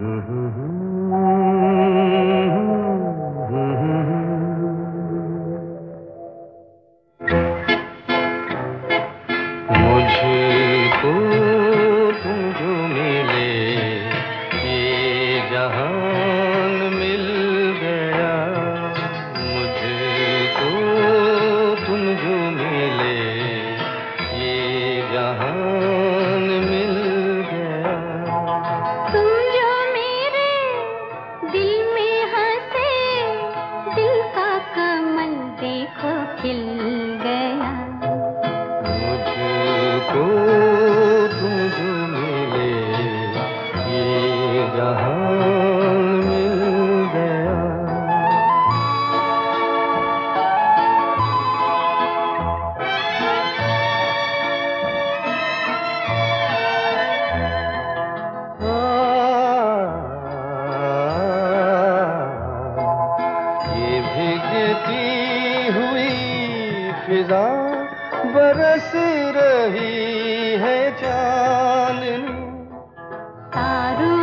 Mm-hmm. बरस रही है चांदनी। तारों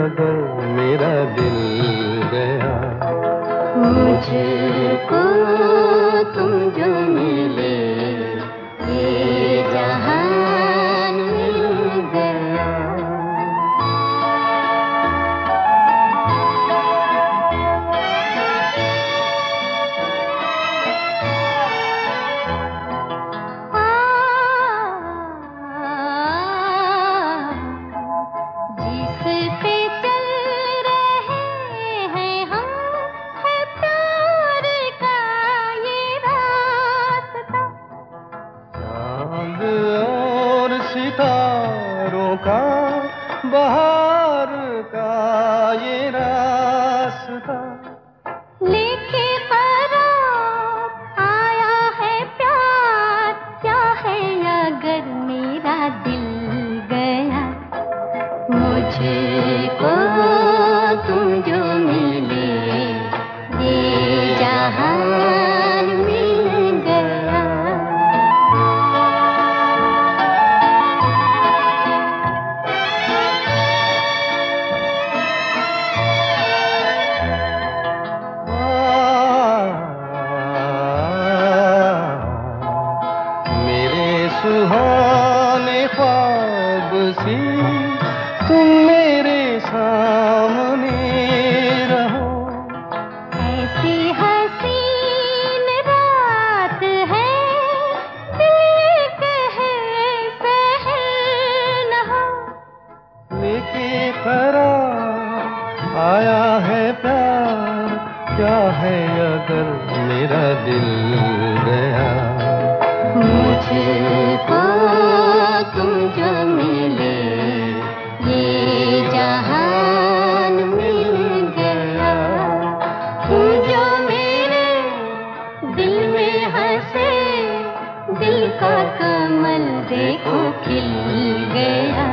है मेरा दिल गया। मुझको सितारों का, बाहर का ये रास्ता। लेके परा आया है प्यार, क्या है अगर मेरा दिल गया? मुझको तुम सुहाने ख्वाब सी तुम मेरे सामने रहो। ऐसी हसीन रात है दिल कहे सहल न हो लेके आया है प्यार क्या है अगर मेरा दिल मुझको मिले जहान मिल गया। तुम मेरे दिल में हंसे, दिल का कमल देखो खिल गया।